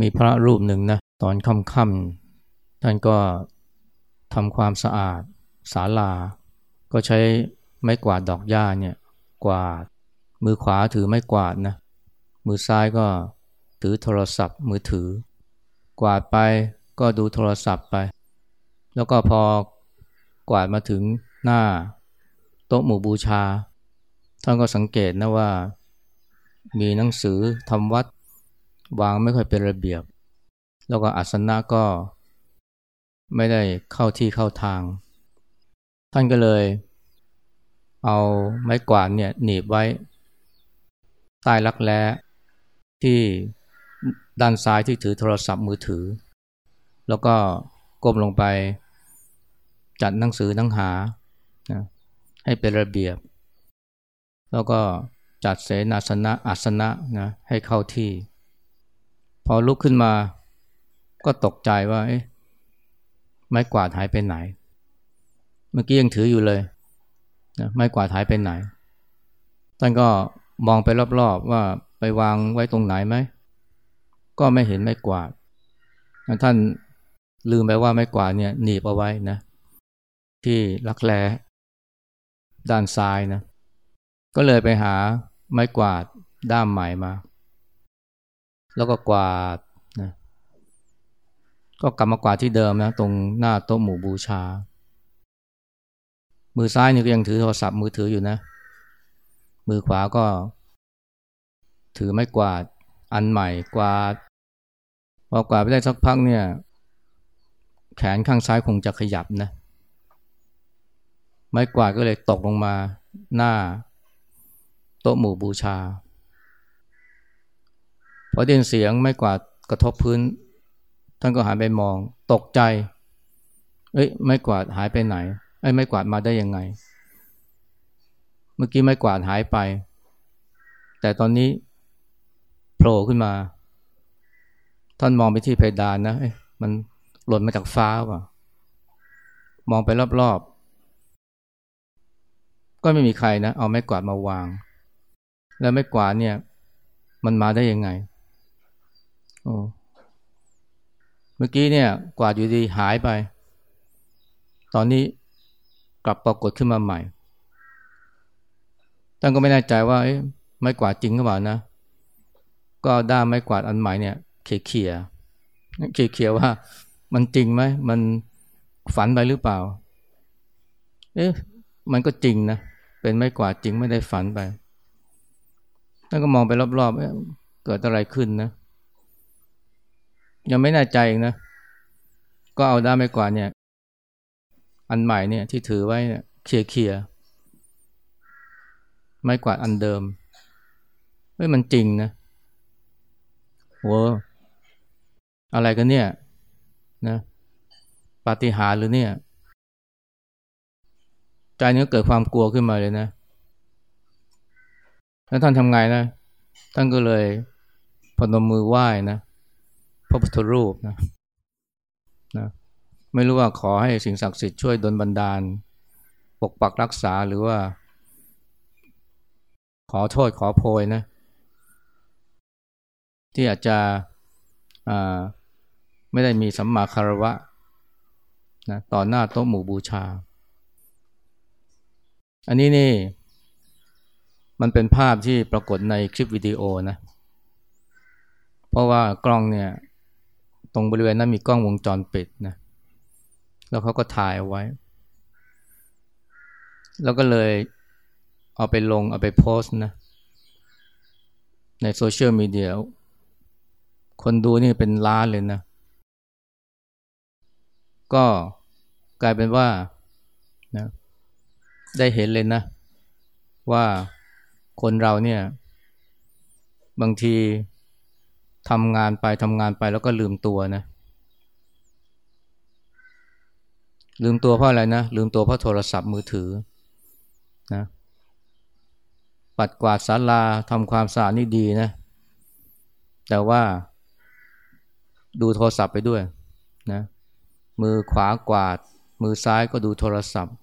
มีพระรูปหนึ่งนะตอนค่ำๆท่านก็ทำความสะอาดศาลา ก็ใช้ไม้กวาดดอกหญ้าเนี่ยกวาดมือขวาถือไม้กวาดนะมือซ้ายก็ถือโทรศัพท์มือถือ กวาดไปก็ดูโทรศัพท์ไป แล้วก็พอกวาดมาถึงหน้า โต๊ะหมู่บูชา ท่านก็สังเกตนะว่า มีหนังสือทำวัด วางไม่ค่อยเป็นระเบียบ แล้วก็อาสนะก็ไม่ได้เข้าที่เข้าทาง ท่านก็เลย เอาไม้กวาดเนี่ยหนีบไว้ ใต้รักแร้ที่ด้านซ้ายที่ถือโทรศัพท์มือถือ แล้วก็ก้มลงไป จัดหนังสือหนังหานะให้เป็นระเบียบ แล้วก็จัดเสนาสนะอาสนะนะให้เข้าที่ พอลุกขึ้นมาก็ตกใจว่าไม้กวาดหายไปไหน เมื่อกี้ยังถืออยู่เลยนะไม้กวาดหายไปไหน ท่านก็มองไปรอบๆว่าไปวางไว้ตรงไหนไหม ก็ไม่เห็นไม้กวาด ท่านลืมไปว่าไม้กวาดเนี่ยหนีบเอาไว้นะ ที่รักแร้ด้านซ้ายนะ ก็เลยไปหาไม้กวาดด้ามใหม่มา แล้วก็กวาดนะก็กลับมากวาดที่เดิมนะตรงหน้าโต๊ะหมู่บูชา มือซ้ายนี่ก็ยังถือโทรศัพท์มือถืออยู่นะ มือขวาก็ ถือไม้กวาด อันใหม่กวาดพอกวาดไปได้สักพักเนี่ย แขนข้างซ้ายคงจะขยับนะ ไม้กวาดก็เลยตกลงมาหน้า โต๊ะหมู่บูชา อได้ยินเสียงไม้กวาดกระทบพื้น ท่านก็หันไปมอง ตกใจ เอ้ยไม้กวาดหายไปไหนไอ้ไม้กวาดมาได้ยังไง เมื่อกี้ไม้กวาดหายไป แต่ตอนนี้โผล่ขึ้นมา ท่านมองไปที่เพดานนะมันหล่นมาจากฟ้าป่ะ มองไปรอบๆ ก็ไม่มีใครนะ เอาไม้กวาดมาวาง แล้วไม้กวาดเนี่ย มันมาได้ยังไง โอ้เมื่อกี้เนี่ย กวาดอยู่ดีหายไป ตอนนี้กลับปรากฏขึ้นมาใหม่ท่านก็ไม่แน่ใจว่าไม้กวาดจริงหรือเปล่านะ ก็ด้ามไม้กวาดอันใหม่เนี่ยเขี่ยเขี่ยเขี่ยเขี่ยว่า มันจริงไหมมันฝันไปหรือเปล่า เอ๊ะ มันก็จริงนะ เป็นไม้กวาดจริงไม่ได้ฝันไปท่านก็มองไปรอบๆเกิดอะไรขึ้นนะ ยังไม่แน่ใจเองนะ ก็เอาด้ามไม้กวาดเนี่ย อันใหม่เนี่ยที่ถือไว้เนี่ยเขี่ยเขี่ยไม้กวาดอันเดิมเฮ้ยมันจริงนะโหอะไรกันเนี่ยนะปาฏิหาริย์หรือเนี่ย ใจนี้เกิดความกลัวขึ้นมาเลยนะ แล้วท่านทำไงนะ ท่านก็เลยพนมมือไหว้นะ พระพุทธรูปนะนะไม่รู้ว่าขอให้สิ่งศักดิ์สิทธิ์ช่วยดลบันดาล ปกปักรักษาหรือว่า ขอโทษขอโพยนะ ที่อาจจะไม่ได้มีสัมมาคารวะนะต่อหน้าโต๊ะหมู่บูชา อันนี้นี่ มันเป็นภาพที่ปรากฏในคลิปวิดีโอนะ เพราะว่ากล้องเนี่ย ตรงบริเวณนั้นมีกล้องวงจรปิดนะแล้วเขาก็ถ่ายเอาไว้ แล้วก็เลยเอาไปลงเอาไปโพสต์นะในโซเชียลมีเดียคนดูนี่เป็นล้านเลยนะ ก็กลายเป็นว่านะได้เห็นเลยนะ ว่าคนเราเนี่ย บางที ทำงานไปทำงานไปแล้วก็ลืมตัวนะ ลืมตัวเพราะอะไรนะ ลืมตัวเพราะโทรศัพท์มือถือนะปัดกวาดศาลาทำความสะอาดนี่ดีนะ แต่ว่าดูโทรศัพท์ไปด้วยนะมือขวากวาด มือซ้ายก็ดูโทรศัพท์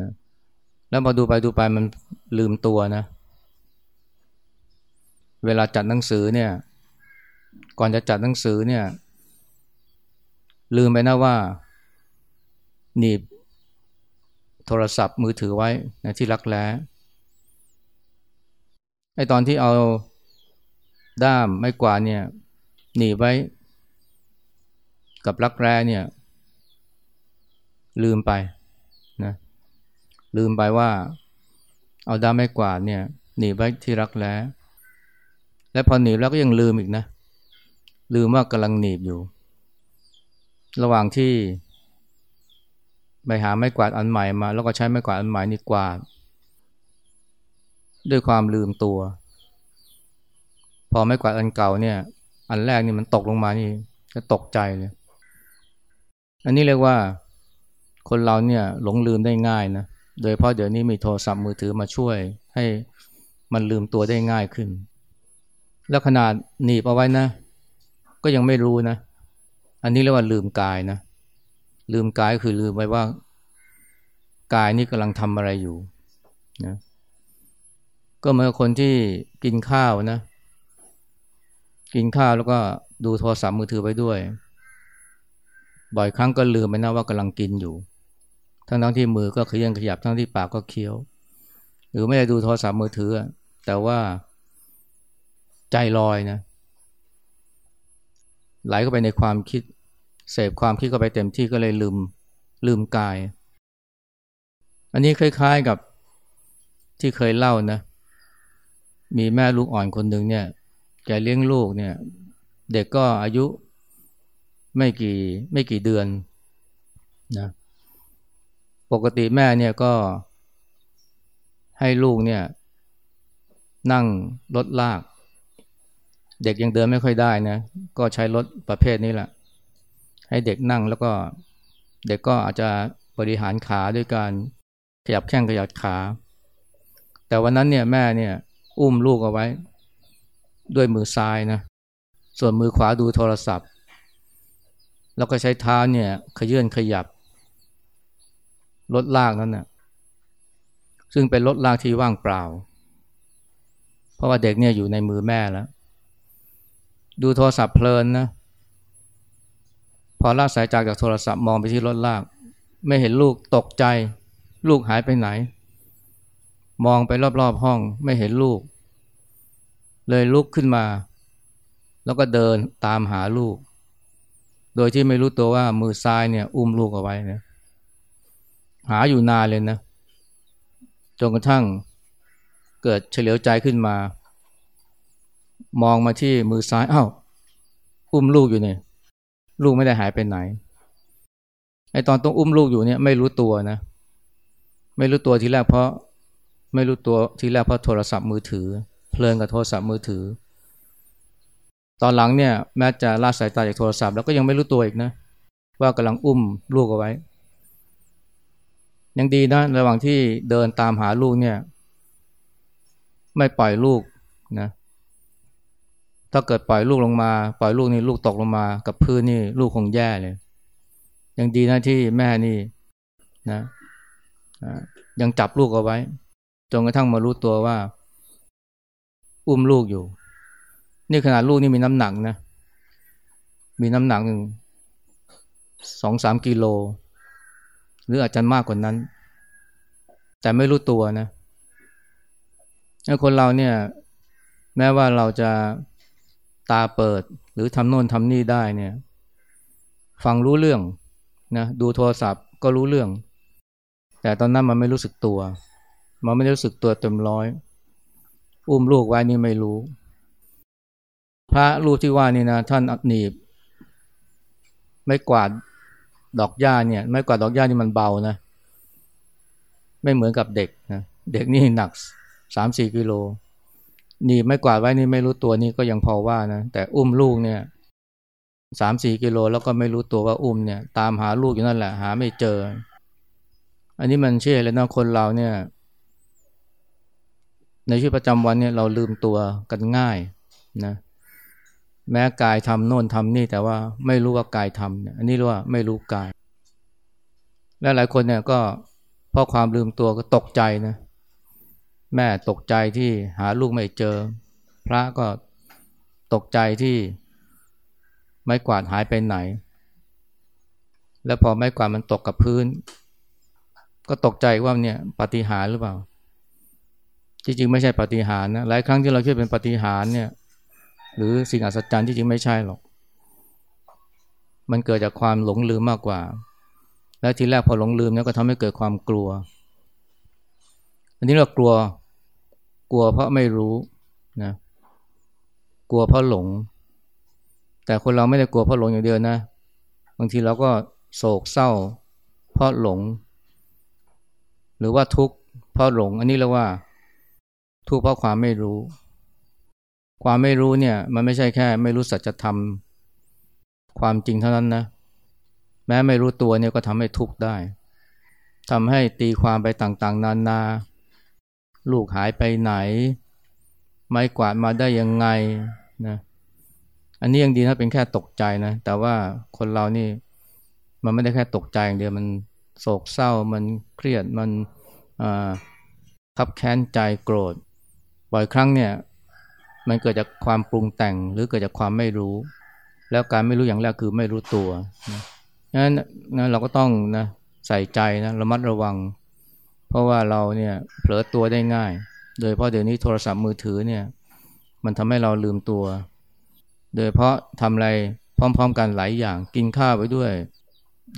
นะแล้วพอดูไปดูไปมันลืมตัวนะ เวลาจัดหนังสือเนี่ย ก่อนจะจัดหนังสือเนี่ย ลืมไปนะว่าหนีบโทรศัพท์มือถือไว้นะที่รักแร้ไอตอนที่เอาด้ามไม่กวาดเนี่ย หนีบไว้ กับรักแร้เนี่ย ลืมไปนะลืมไปว่า เอาด้ามไม่กวาดเนี่ย หนีบไว้ที่รักแร้ และพอหนีบแล้วก็ยังลืมอีกนะ ลืมว่ากำลังหนีบอยู่ ระหว่างที่ไปหาไม้กวาดอันใหม่มา แล้วก็ใช้ไม้กวาดอันใหม่นี่กวาด ด้วยความลืมตัว พอไม้กวาดอันเก่าเนี่ย อันแรกนี่มันตกลงมานี่ก็ตกใจเลย อันนี้เรียกว่าคนเราเนี่ยหลงลืมได้ง่ายนะ โดยเพราะเดี๋ยวนี้มีโทรศัพท์มือถือมาช่วยให้มันลืมตัวได้ง่ายขึ้น แล้วขนาดหนีบเอาไว้นะ ก็ยังไม่รู้นะ อันนี้เรียกว่าลืมกายนะ ลืมกายคือลืมไว้ว่า กายนี่กำลังทำอะไรอยู่นะก็เหมือนคนที่กินข้าวนะ กินข้าวแล้วก็ดูโทรศัพท์มือถือไปด้วย บ่อยครั้งก็ลืมไปนะว่ากำลังกินอยู่ ทั้งทั้งที่มือก็ขยันขยับทั้งที่ปากก็เคี้ยว หรือไม่ได้ดูโทรศัพท์มือถือ แต่ว่า ใจลอยนะไหลเข้าไปในความคิด เสพความคิดเข้าไปเต็มที่ก็เลยลืมลืมกาย อันนี้คล้ายๆกับที่เคยเล่านะ มีแม่ลูกอ่อนคนหนึ่งเนี่ยแกเลี้ยงลูกเนี่ย เด็กก็อายุไม่กี่ไม่กี่เดือนนะปกติแม่เนี่ยก็ให้ลูกเนี่ย นั่งรถลาก เด็กยังเดินไม่ค่อยได้นะก็ใช้รถประเภทนี้แหละให้เด็กนั่งแล้วก็เด็กก็อาจจะบริหารขาด้วยการขยับแข้งขยับขา แต่วันนั้นเนี่ยแม่เนี่ยอุ้มลูกเอาไว้ ด้วยมือซ้ายนะส่วนมือขวาดูโทรศัพท์ แล้วก็ใช้เท้าเนี่ยขยื่นขยับรถลากนั้นนะ่ะซึ่งเป็นรถลากที่ว่างเปล่า เพราะว่าเด็กเนี่ยอยู่ในมือแม่แล้ว ดูโทรศัพท์เพลินนะ พอลากสายจากจากโทรศัพท์มองไปที่รถลาก ไม่เห็นลูกตกใจ ลูกหายไปไหน มองไปรอบๆห้องไม่เห็นลูก เลยลุกขึ้นมา แล้วก็เดินตามหาลูก โดยที่ไม่รู้ตัวว่ามือซ้ายเนี่ยอุ้มลูกเอาไว้นะหาอยู่นานเลยนะจนกระทั่งเกิดเฉลียวใจขึ้นมา มองมาที่มือซ้ายอา้าวอุ้มลูกอยู่เนี่ยลูกไม่ได้หายไปไหนไอตอนต้องอุ้มลูกอยู่เนี่ยไม่รู้ตัวนะ ไม่รู้ตัวทีแรกเพราะไม่รู้ตัวทีแรกเพราะโทรศัพท์มือถือ เพลินกับโทรศัพท์มือถือ ตอนหลังเนี่ยแม้จะลาสายตาจากโทรศัพท์แล้วก็ยังไม่รู้ตัวอีกนะ ว่ากำลังอุ้มลูกเอาไว้ ยังดีนะระหว่างที่เดินตามหาลูกเนี่ย ไม่ปล่อยลูกนะ ถ้าเกิดปล่อยลูกลงมา ปล่อยลูกนี่ลูกตกลงมากับพื้นนี่ลูกคงแย่เลย ยังดีนะที่แม่นี่นะยังจับลูกเอาไว้จนกระทั่งมารู้ตัวว่า อุ้มลูกอยู่ นี่ขนาดลูกนี่มีน้ำหนักนะ มีน้ำหนักหนึ่งสองสามกิโล หรืออาจจะมากกว่านั้น แต่ไม่รู้ตัวนะคนเราเนี่ย แม้ว่าเราจะ ตาเปิดหรือทำโน่นทำนี่ได้เนี่ย ฟังรู้เรื่องนะดูโทรศัพท์ก็รู้เรื่อง แต่ตอนนั้นมันไม่รู้สึกตัว มันไม่รู้สึกตัวเต็มร้อย อุ้มลูกไว้นี่ไม่รู้ พระรูปที่ว่านี่นะท่านหนีบ ไม่กวาดดอกหญ้าเนี่ย ไม่กวาดดอกหญ้านี่มันเบานะ ไม่เหมือนกับเด็กนะเด็กนี่หนักสามสี่กิโล นี่ไม่กวาดไว้นี่ไม่รู้ตัวนี่ก็ยังพอว่านะแต่อุ้มลูกเนี่ยสามสี่กิโลแล้วก็ไม่รู้ตัวว่าอุ้มเนี่ย ตามหาลูกอยู่นั่นแหละ หาไม่เจอ อันนี้มันเชื่อเลยนะคนเราเนี่ย ในชีวิตประจำวันเนี่ยเราลืมตัวกันง่ายนะแม้กายทำโน่นทำนี่แต่ว่าไม่รู้ว่ากายทำเนี่ยอันนี้เรียกว่าไม่รู้กาย และหลายคนเนี่ยก็เพราะความลืมตัวก็ตกใจนะ แม่ตกใจที่หาลูกไม่เจอ พระก็ตกใจที่ไม้กวาดหายไปไหน แล้วพอไม้กวาดมันตกกับพื้น ก็ตกใจว่าเนี่ยปฏิหารหรือเปล่า จริงๆไม่ใช่ปฏิหารนะหลายครั้งที่เราคิดเป็นปฏิหารเนี่ย หรือสิ่งอัศจรรย์ที่จริงไม่ใช่หรอก มันเกิดจากความหลงลืมมากกว่า และทีแรกพอหลงลืมเนี่ยก็ทำให้เกิดความกลัว อันนี้เรากลัว กลัวเพราะไม่รู้นะกลัวเพราะหลง แต่คนเราไม่ได้กลัวเพราะหลงอย่างเดียวนะ บางทีเราก็โศกเศร้า เพราะหลง หรือว่าทุกข์เพราะหลง อันนี้เรียกว่าทุกข์เพราะความไม่รู้ ความไม่รู้เนี่ย มันไม่ใช่แค่ ไม่รู้สัจธรรมความจริงเท่านั้นนะ แม้ไม่รู้ตัวเนี่ยก็ทำให้ทุกข์ได้ทำให้ตีความไปต่างๆ นานา ลูกหายไปไหน ไม้กวาดมาได้ยังไงนะอันนี้ยังดีนะเป็นแค่ตกใจนะ แต่ว่าคนเรานี่มันไม่ได้แค่ตกใจอย่างเดียวมันโศกเศร้ามันเครียดมันขับแค้นใจโกรธบ่อยครั้งเนี่ยมันเกิดจากความปรุงแต่งหรือเกิดจากความไม่รู้ แล้วการไม่รู้อย่างแรกคือไม่รู้ตัวนะงั้นนะเราก็ต้องนะใส่ใจนะระมัดระวัง เพราะว่าเราเนี่ยเผลอตัวได้ง่าย โดยเพราะเดี๋ยวนี้โทรศัพท์มือถือเนี่ยมันทำให้เราลืมตัว โดยเพราะทำอะไรพร้อม ๆ กันหลายอย่างกินข้าวไปด้วย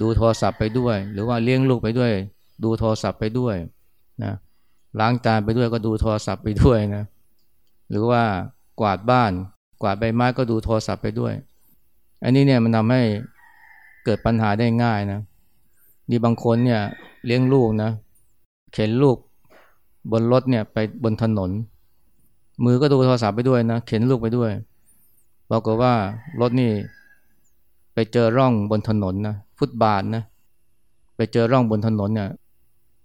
ดูโทรศัพท์ไปด้วย หรือว่าเลี้ยงลูกไปด้วย ดูโทรศัพท์ไปด้วยนะล้างจานไปด้วยก็ดูโทรศัพท์ไปด้วยนะหรือว่ากวาดบ้าน กวาดใบไม้ก็ดูโทรศัพท์ไปด้วย อันนี้เนี่ยมันทำให้เกิดปัญหาได้ง่ายนะนี่บางคนเนี่ยเลี้ยงลูกนะ เข็นลูกบนรถเนี่ยไปบนถนน มือก็ดูโทรศัพท์ไปด้วยนะเข็นลูกไปด้วยบอกกว่ารถนี่ไปเจอร่องบนถนนนะฟุตบาทนะ ไปเจอร่องบนถนนเนี่ย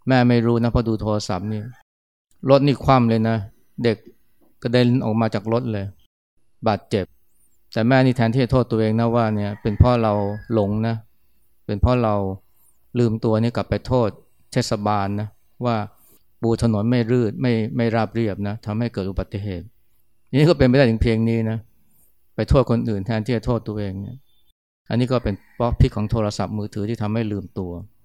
แม่ไม่รู้นะพราะดูโทรศัพท์นี่รถนี่คว่ำเลยนะ เด็กกระเด็นออกมาจากรถเลย บาดเจ็บ แต่แม่นี่แทนที่จะโทษตัวเองนะว่าเนี่ยเป็นพราะเราหลงนะ เป็นพราะเราลืมตัวนี่กลับไปโทษเทศบาลนะ ว่าปูถนนไม่รืดไม่ไม่ราบเรียบนะทำให้เกิดอุบัติเหตุ นี่ก็เป็นไปได้ถึงเพียงนี้นะไปโทษคนอื่นแทนที่จะโทษตัวเองเนี่ยอันนี้ก็เป็นเพราะพิษของโทรศัพท์มือถือที่ทำให้ลืมตัว